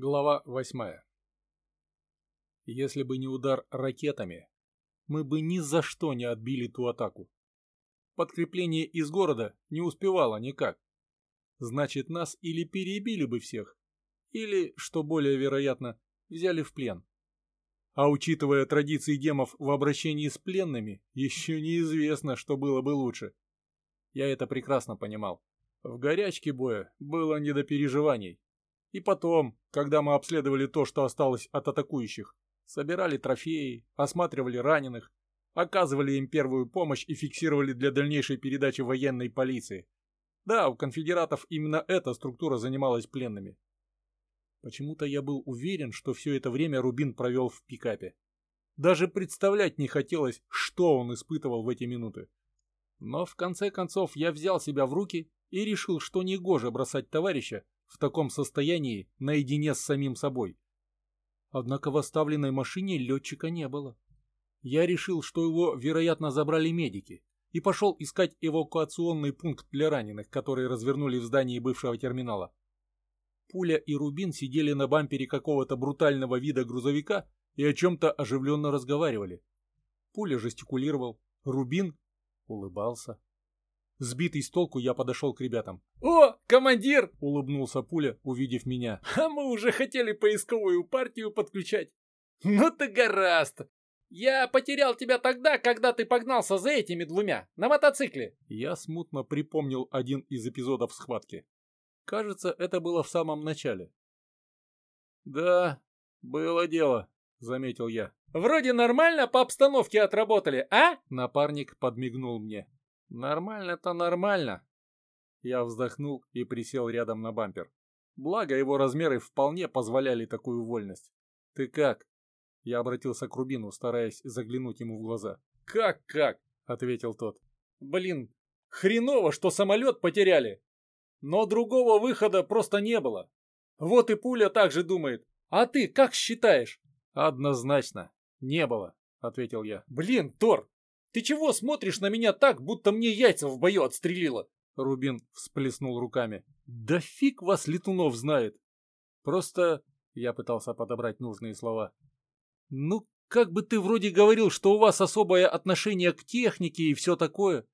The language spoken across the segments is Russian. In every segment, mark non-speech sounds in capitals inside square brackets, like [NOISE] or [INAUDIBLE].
Глава восьмая. Если бы не удар ракетами, мы бы ни за что не отбили ту атаку. Подкрепление из города не успевало никак. Значит, нас или перебили бы всех, или, что более вероятно, взяли в плен. А учитывая традиции демов в обращении с пленными, еще неизвестно, что было бы лучше. Я это прекрасно понимал. В горячке боя было не до переживаний. И потом, когда мы обследовали то, что осталось от атакующих, собирали трофеи, осматривали раненых, оказывали им первую помощь и фиксировали для дальнейшей передачи военной полиции. Да, у конфедератов именно эта структура занималась пленными. Почему-то я был уверен, что все это время Рубин провел в пикапе. Даже представлять не хотелось, что он испытывал в эти минуты. Но в конце концов я взял себя в руки и решил, что негоже бросать товарища, в таком состоянии наедине с самим собой. Однако в оставленной машине летчика не было. Я решил, что его, вероятно, забрали медики, и пошел искать эвакуационный пункт для раненых, который развернули в здании бывшего терминала. Пуля и Рубин сидели на бампере какого-то брутального вида грузовика и о чем-то оживленно разговаривали. Пуля жестикулировал, Рубин улыбался. Сбитый с толку, я подошел к ребятам. «О, командир!» — улыбнулся Пуля, увидев меня. [LAUGHS] «А мы уже хотели поисковую партию подключать. Ну ты гораст! Я потерял тебя тогда, когда ты погнался за этими двумя, на мотоцикле!» Я смутно припомнил один из эпизодов схватки. Кажется, это было в самом начале. «Да, было дело», — заметил я. «Вроде нормально по обстановке отработали, а?» Напарник подмигнул мне. Нормально-то нормально. Я вздохнул и присел рядом на бампер. Благо его размеры вполне позволяли такую вольность. Ты как? Я обратился к Рубину, стараясь заглянуть ему в глаза. «Как-как?» — ответил тот. «Блин, хреново, что самолет потеряли. Но другого выхода просто не было. Вот и пуля так же думает. А ты как считаешь?» «Однозначно. Не было», — ответил я. «Блин, Тор, ты чего смотришь на меня так, будто мне яйца в бою отстрелило?» Рубин всплеснул руками. «Да фиг вас, летунов, знает! Просто...» Я пытался подобрать нужные слова. «Ну, как бы ты вроде говорил, что у вас особое отношение к технике и все такое.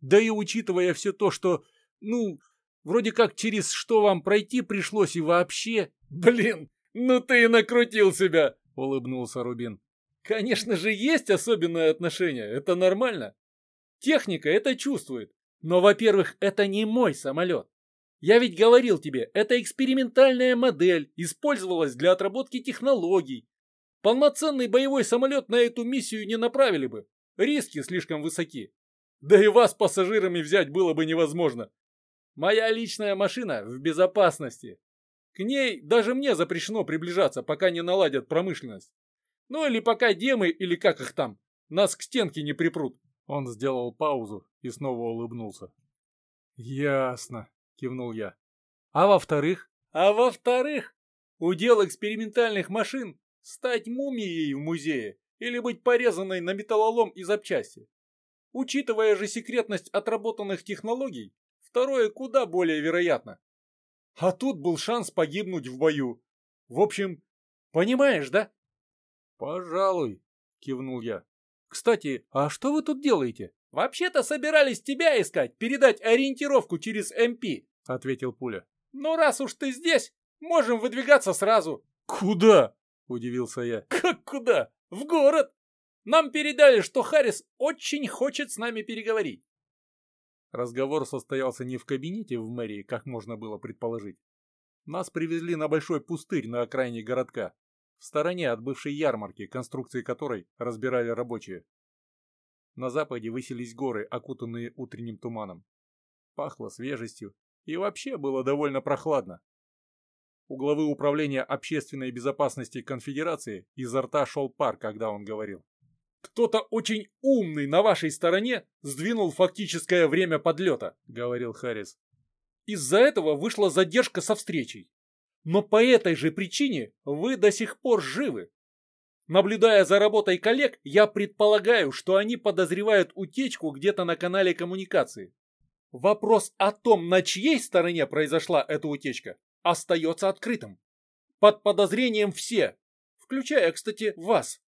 Да и учитывая все то, что... Ну, вроде как через что вам пройти пришлось и вообще...» «Блин, ну ты и накрутил себя!» — улыбнулся Рубин. Конечно же, есть особенное отношение, это нормально. Техника это чувствует. Но, во-первых, это не мой самолет. Я ведь говорил тебе, это экспериментальная модель, использовалась для отработки технологий. Полноценный боевой самолет на эту миссию не направили бы. Риски слишком высоки. Да и вас пассажирами взять было бы невозможно. Моя личная машина в безопасности. К ней даже мне запрещено приближаться, пока не наладят промышленность. Ну или пока демы, или как их там, нас к стенке не припрут. Он сделал паузу и снова улыбнулся. «Ясно», — кивнул я. «А во-вторых?» «А во-вторых, удел экспериментальных машин — стать мумией в музее или быть порезанной на металлолом и запчасти. Учитывая же секретность отработанных технологий, второе куда более вероятно. А тут был шанс погибнуть в бою. В общем, понимаешь, да?» «Пожалуй», — кивнул я. «Кстати, а что вы тут делаете?» «Вообще-то собирались тебя искать, передать ориентировку через МП», — ответил Пуля. «Но раз уж ты здесь, можем выдвигаться сразу». «Куда?» — удивился я. [LAUGHS] «Как куда? В город. Нам передали, что Харрис очень хочет с нами переговорить». Разговор состоялся не в кабинете в мэрии, как можно было предположить. Нас привезли на большой пустырь на окраине городка, в стороне от бывшей ярмарки, конструкции которой разбирали рабочие. На западе высились горы, окутанные утренним туманом. Пахло свежестью, и вообще было довольно прохладно. У главы управления общественной безопасности конфедерации изо рта шел пар, когда он говорил. «Кто-то очень умный на вашей стороне сдвинул фактическое время подлета», — говорил Харрис. «Из-за этого вышла задержка со встречей. Но по этой же причине вы до сих пор живы. Наблюдая за работой коллег, я предполагаю, что они подозревают утечку где-то на канале коммуникации. Вопрос о том, на чьей стороне произошла эта утечка, остается открытым. под подозрением все, включая, кстати, вас.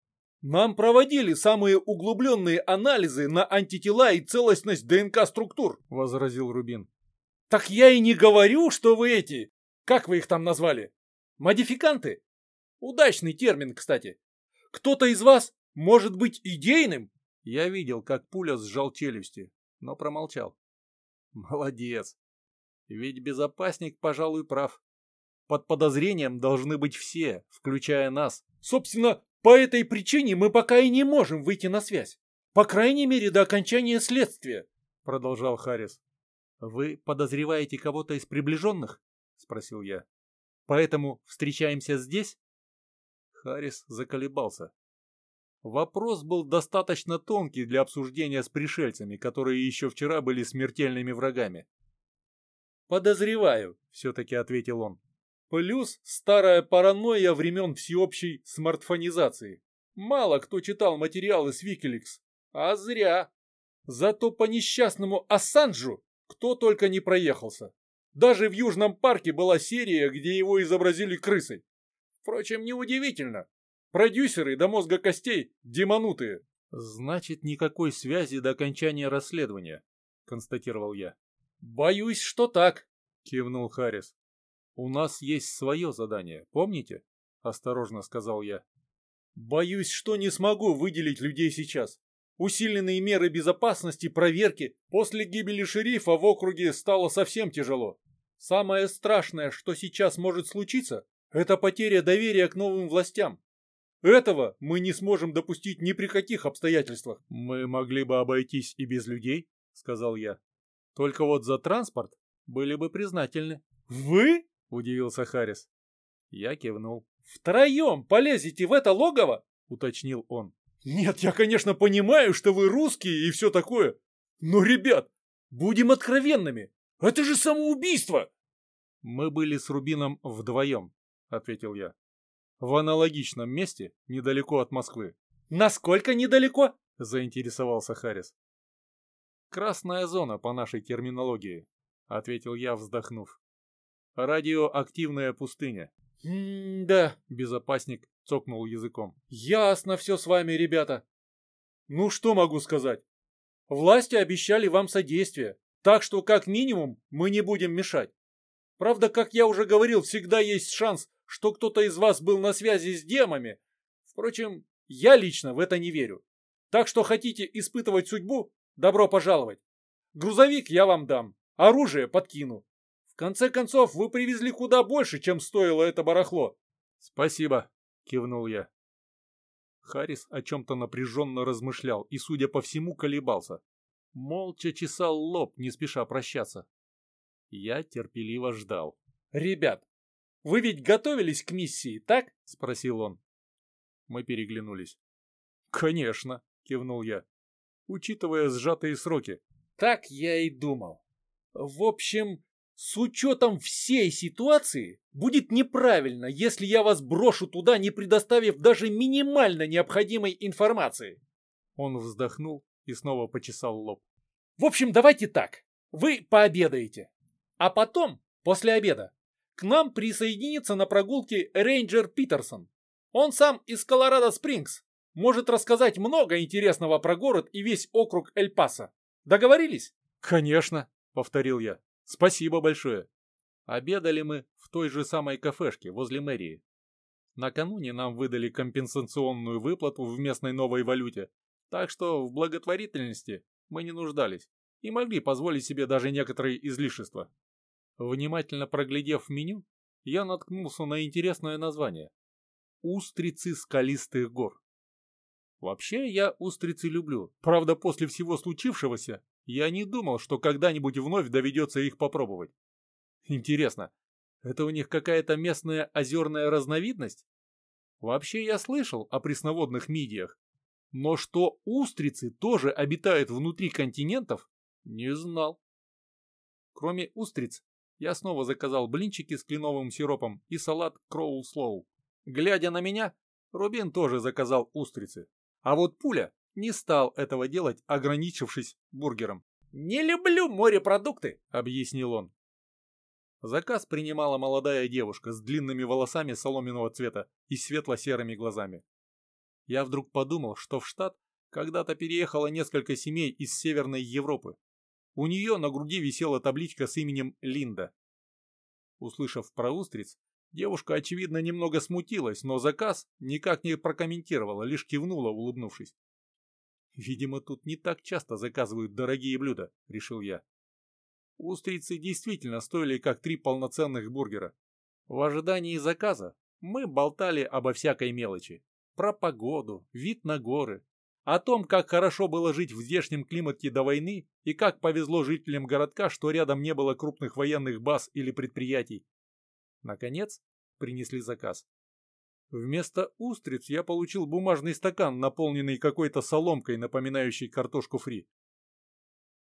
Нам проводили самые углубленные анализы на антитела и целостность ДНК-структур», — возразил Рубин. «Так я и не говорю, что вы эти, как вы их там назвали, модификанты. Удачный термин, кстати. Кто-то из вас может быть идейным?» Я видел, как пуля сжал челюсти, но промолчал. Молодец. Ведь безопасник, пожалуй, прав. Под подозрением должны быть все, включая нас. Собственно, по этой причине мы пока и не можем выйти на связь. По крайней мере, до окончания следствия, продолжал Харрис. Вы подозреваете кого-то из приближенных? Спросил я. Поэтому встречаемся здесь? Харрис заколебался. Вопрос был достаточно тонкий для обсуждения с пришельцами, которые еще вчера были смертельными врагами. «Подозреваю», — все-таки ответил он. «Плюс старая паранойя времен всеобщей смартфонизации. Мало кто читал материалы с Викиликс, а зря. Зато по несчастному Ассанджу кто только не проехался. Даже в Южном парке была серия, где его изобразили крысой. Впрочем, неудивительно. Продюсеры до мозга костей демонутые. Значит, никакой связи до окончания расследования, констатировал я. Боюсь, что так, кивнул Харрис. У нас есть свое задание, помните? Осторожно сказал я. Боюсь, что не смогу выделить людей сейчас. Усиленные меры безопасности, проверки. После гибели шерифа в округе стало совсем тяжело. Самое страшное, что сейчас может случиться, это потеря доверия к новым властям. Этого мы не сможем допустить ни при каких обстоятельствах. Мы могли бы обойтись и без людей, сказал я. Только вот за транспорт были бы признательны. Вы? Удивился Харрис. Я кивнул. Втроем полезете в это логово? Уточнил он. Нет, я, конечно, понимаю, что вы русские и все такое. Но, ребят, будем откровенными. Это же самоубийство. Мы были с Рубином вдвоем, ответил я в аналогичном месте недалеко от Москвы. «Насколько недалеко?» – заинтересовался Харрис. «Красная зона по нашей терминологии», – ответил я, вздохнув. «Радиоактивная пустыня». «М-да», – безопасник цокнул языком. «Ясно все с вами, ребята. Ну что могу сказать? Власти обещали вам содействие, так что как минимум мы не будем мешать. Правда, как я уже говорил, всегда есть шанс, что кто-то из вас был на связи с демами. Впрочем, я лично в это не верю. Так что хотите испытывать судьбу? Добро пожаловать. Грузовик я вам дам, оружие подкину. В конце концов, вы привезли куда больше, чем стоило это барахло. Спасибо, кивнул я. Харрис о чем-то напряженно размышлял и, судя по всему, колебался. Молча чесал лоб, не спеша прощаться. Я терпеливо ждал. «Ребят, вы ведь готовились к миссии, так?» — спросил он. Мы переглянулись. «Конечно», — кивнул я, учитывая сжатые сроки. «Так я и думал. В общем, с учетом всей ситуации, будет неправильно, если я вас брошу туда, не предоставив даже минимально необходимой информации». Он вздохнул и снова почесал лоб. «В общем, давайте так. Вы пообедаете. А потом, после обеда, к нам присоединится на прогулке рейнджер Питерсон. Он сам из Колорадо-Спрингс. Может рассказать много интересного про город и весь округ Эль-Пасо. Договорились? Конечно, повторил я. Спасибо большое. Обедали мы в той же самой кафешке возле мэрии. Накануне нам выдали компенсационную выплату в местной новой валюте, так что в благотворительности мы не нуждались и могли позволить себе даже некоторые излишества. Внимательно проглядев меню, я наткнулся на интересное название. Устрицы скалистых гор. Вообще, я устрицы люблю. Правда, после всего случившегося, я не думал, что когда-нибудь вновь доведется их попробовать. Интересно, это у них какая-то местная озерная разновидность? Вообще, я слышал о пресноводных мидиях. Но что устрицы тоже обитают внутри континентов, не знал. Кроме устриц, я снова заказал блинчики с кленовым сиропом и салат кроул-слоу. Глядя на меня, Рубин тоже заказал устрицы. А вот Пуля не стал этого делать, ограничившись бургером. «Не люблю морепродукты», — объяснил он. Заказ принимала молодая девушка с длинными волосами соломенного цвета и светло-серыми глазами. Я вдруг подумал, что в штат когда-то переехало несколько семей из Северной Европы. У нее на груди висела табличка с именем Линда. Услышав про устриц, девушка, очевидно, немного смутилась, но заказ никак не прокомментировала, лишь кивнула, улыбнувшись. «Видимо, тут не так часто заказывают дорогие блюда», — решил я. Устрицы действительно стоили как три полноценных бургера. В ожидании заказа мы болтали обо всякой мелочи. Про погоду, вид на горы, о том, как хорошо было жить в здешнем климате до войны и как повезло жителям городка, что рядом не было крупных военных баз или предприятий. Наконец, принесли заказ. Вместо устриц я получил бумажный стакан, наполненный какой-то соломкой, напоминающей картошку фри.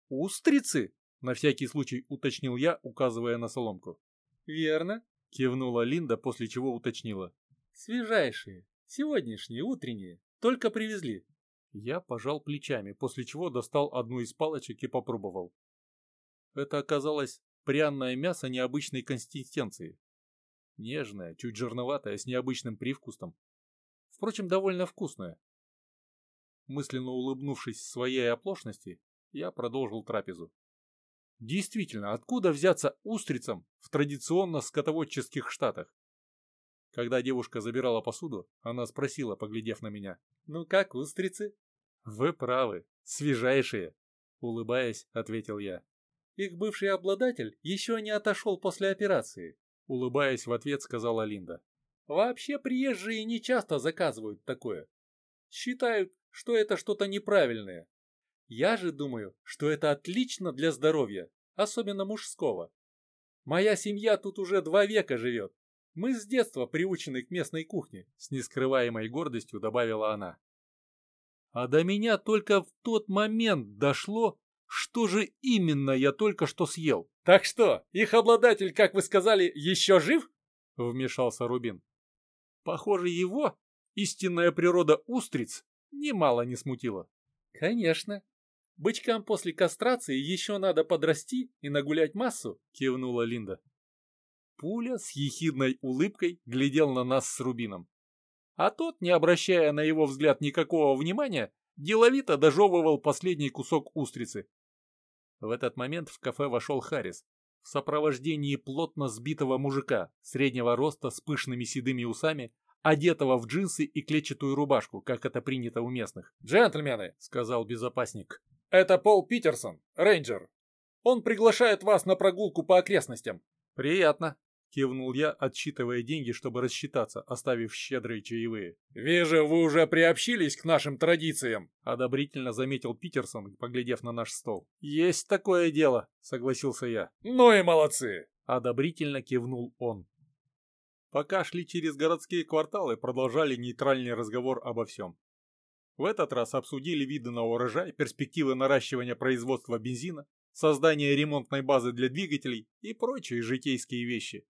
«Устрицы?» — на всякий случай уточнил я, указывая на соломку. «Верно», — кивнула Линда, после чего уточнила. «Свежайшие, сегодняшние, утренние, только привезли». Я пожал плечами, после чего достал одну из палочек и попробовал. Это оказалось пряное мясо необычной консистенции. Нежное, чуть жирноватое, с необычным привкусом. Впрочем, довольно вкусное. Мысленно улыбнувшись своей оплошности, я продолжил трапезу. Действительно, откуда взяться устрицам в традиционно скотоводческих штатах? Когда девушка забирала посуду, она спросила, поглядев на меня. «Ну как, устрицы?» «Вы правы, свежайшие», — улыбаясь, ответил я. «Их бывший обладатель еще не отошел после операции. Улыбаясь в ответ, сказала Линда. Вообще приезжие не часто заказывают такое. Считают, что это что-то неправильное. Я же думаю, что это отлично для здоровья, особенно мужского. Моя семья тут уже два века живет. Мы с детства приучены к местной кухне, с нескрываемой гордостью добавила она. А до меня только в тот момент дошло, что же именно я только что съел? Так что, их обладатель, как вы сказали, еще жив? Вмешался Рубин. Похоже, его истинная природа устриц немало не смутила. Конечно. Бычкам после кастрации еще надо подрасти и нагулять массу, кивнула Линда. Пуля с ехидной улыбкой глядел на нас с Рубином. А тот, не обращая на его взгляд никакого внимания, деловито дожевывал последний кусок устрицы, в этот момент в кафе вошел Харрис в сопровождении плотно сбитого мужика, среднего роста с пышными седыми усами, одетого в джинсы и клетчатую рубашку, как это принято у местных. «Джентльмены», — сказал безопасник, — «это Пол Питерсон, рейнджер. Он приглашает вас на прогулку по окрестностям». «Приятно», Кивнул я, отсчитывая деньги, чтобы рассчитаться, оставив щедрые чаевые. «Вижу, вы уже приобщились к нашим традициям», — одобрительно заметил Питерсон, поглядев на наш стол. «Есть такое дело», — согласился я. «Ну и молодцы», — одобрительно кивнул он. Пока шли через городские кварталы, продолжали нейтральный разговор обо всем. В этот раз обсудили виды на урожай, перспективы наращивания производства бензина, создание ремонтной базы для двигателей и прочие житейские вещи.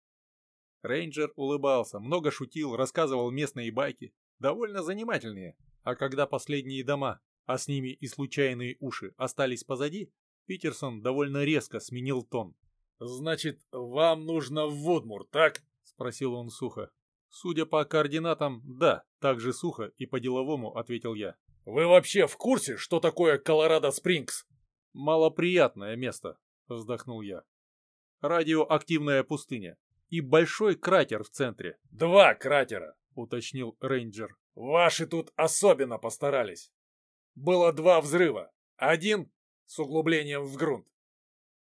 Рейнджер улыбался, много шутил, рассказывал местные байки, довольно занимательные. А когда последние дома, а с ними и случайные уши, остались позади, Питерсон довольно резко сменил тон. «Значит, вам нужно в Вудмур, так?» — спросил он сухо. «Судя по координатам, да, так же сухо и по-деловому», — ответил я. «Вы вообще в курсе, что такое Колорадо-Спрингс?» «Малоприятное место», — вздохнул я. «Радиоактивная пустыня и большой кратер в центре. «Два кратера», — уточнил рейнджер. «Ваши тут особенно постарались. Было два взрыва. Один с углублением в грунт.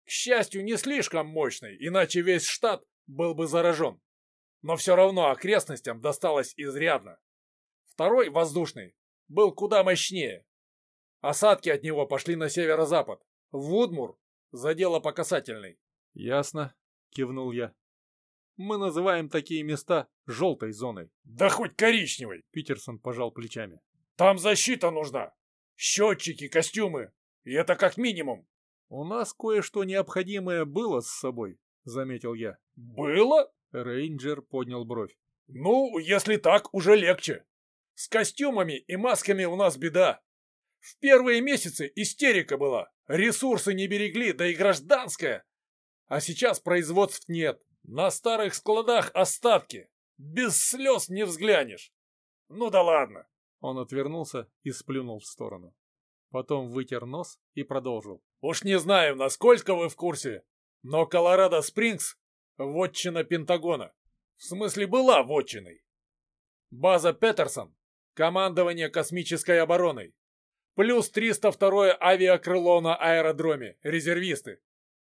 К счастью, не слишком мощный, иначе весь штат был бы заражен. Но все равно окрестностям досталось изрядно. Второй, воздушный, был куда мощнее. Осадки от него пошли на северо-запад. В Вудмур задело по касательной. «Ясно», — кивнул я. Мы называем такие места желтой зоной. Да хоть коричневой, Питерсон пожал плечами. Там защита нужна. Счетчики, костюмы. И это как минимум. У нас кое-что необходимое было с собой, заметил я. Было? Рейнджер поднял бровь. Ну, если так, уже легче. С костюмами и масками у нас беда. В первые месяцы истерика была. Ресурсы не берегли, да и гражданская. А сейчас производств нет. На старых складах остатки. Без слез не взглянешь. Ну да ладно. Он отвернулся и сплюнул в сторону. Потом вытер нос и продолжил. Уж не знаю, насколько вы в курсе, но Колорадо Спрингс — вотчина Пентагона. В смысле, была вотчиной. База Петерсон — командование космической обороной. Плюс 302-е авиакрыло на аэродроме, резервисты.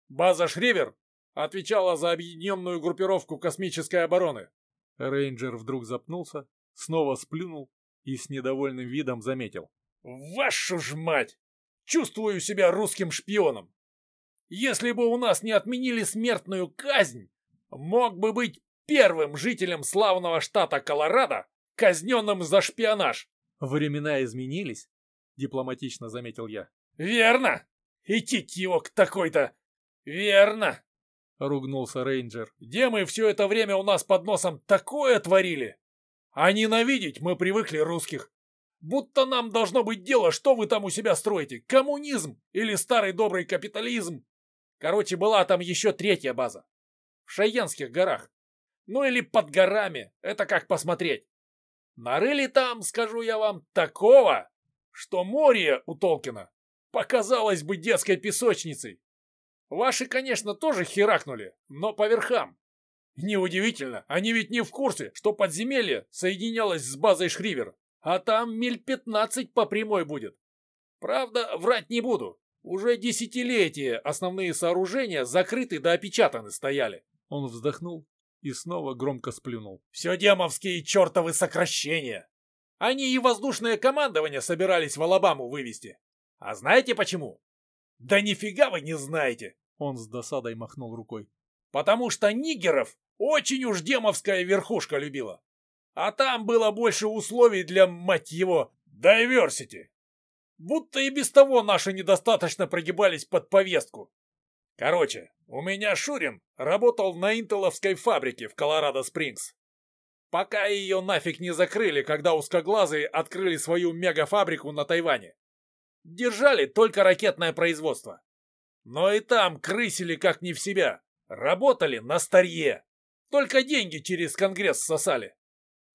База Шривер отвечала за объединенную группировку космической обороны. Рейнджер вдруг запнулся, снова сплюнул и с недовольным видом заметил. «Вашу ж мать! Чувствую себя русским шпионом! Если бы у нас не отменили смертную казнь, мог бы быть первым жителем славного штата Колорадо, казненным за шпионаж!» «Времена изменились?» — дипломатично заметил я. «Верно! Идти его к такой-то «Верно!» — ругнулся рейнджер. «Где мы все это время у нас под носом такое творили? А ненавидеть мы привыкли русских. Будто нам должно быть дело, что вы там у себя строите, коммунизм или старый добрый капитализм. Короче, была там еще третья база. В Шаенских горах. Ну или под горами, это как посмотреть. Нарыли там, скажу я вам, такого, что море у Толкина показалось бы детской песочницей. Ваши, конечно, тоже херакнули, но по верхам. Неудивительно, они ведь не в курсе, что подземелье соединялось с базой Шривер, а там миль 15 по прямой будет. Правда, врать не буду. Уже десятилетия основные сооружения закрыты да опечатаны стояли. Он вздохнул и снова громко сплюнул. Все демовские чертовы сокращения. Они и воздушное командование собирались в Алабаму вывести. А знаете почему? Да нифига вы не знаете. Он с досадой махнул рукой. Потому что нигеров очень уж демовская верхушка любила. А там было больше условий для, мать его, diversity. Будто и без того наши недостаточно прогибались под повестку. Короче, у меня Шурин работал на интеловской фабрике в Колорадо-Спрингс. Пока ее нафиг не закрыли, когда узкоглазые открыли свою мегафабрику на Тайване. Держали только ракетное производство. Но и там крысили как не в себя. Работали на старье. Только деньги через Конгресс сосали.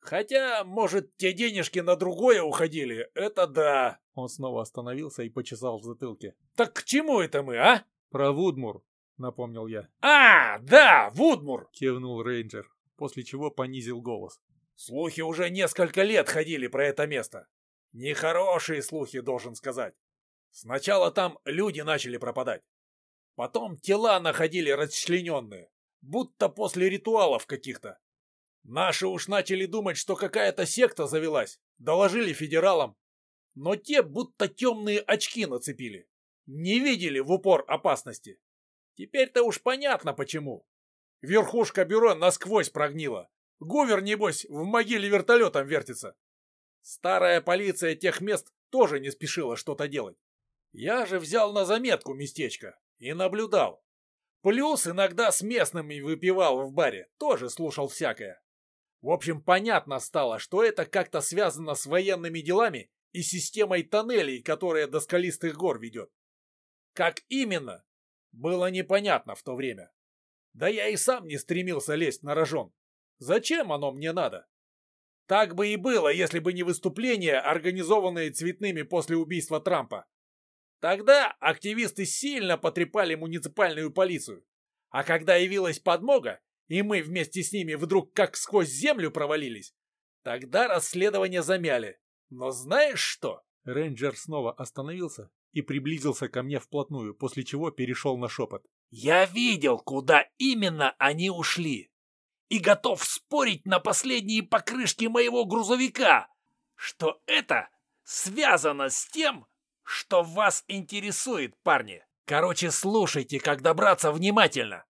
Хотя, может, те денежки на другое уходили, это да. Он снова остановился и почесал в затылке. Так к чему это мы, а? Про Вудмур, напомнил я. А, да, Вудмур, кивнул рейнджер, после чего понизил голос. Слухи уже несколько лет ходили про это место. Нехорошие слухи, должен сказать. Сначала там люди начали пропадать. Потом тела находили расчлененные, будто после ритуалов каких-то. Наши уж начали думать, что какая-то секта завелась, доложили федералам. Но те будто темные очки нацепили. Не видели в упор опасности. Теперь-то уж понятно почему. Верхушка бюро насквозь прогнила. Гувер, небось, в могиле вертолетом вертится. Старая полиция тех мест тоже не спешила что-то делать. Я же взял на заметку местечко и наблюдал. Плюс иногда с местными выпивал в баре, тоже слушал всякое. В общем, понятно стало, что это как-то связано с военными делами и системой тоннелей, которая до скалистых гор ведет. Как именно, было непонятно в то время. Да я и сам не стремился лезть на рожон. Зачем оно мне надо? Так бы и было, если бы не выступления, организованные цветными после убийства Трампа. Тогда активисты сильно потрепали муниципальную полицию. А когда явилась подмога, и мы вместе с ними вдруг как сквозь землю провалились, тогда расследование замяли. Но знаешь что? Рейнджер снова остановился и приблизился ко мне вплотную, после чего перешел на шепот. «Я видел, куда именно они ушли, и готов спорить на последние покрышки моего грузовика, что это связано с тем, что вас интересует, парни. Короче, слушайте, как добраться внимательно.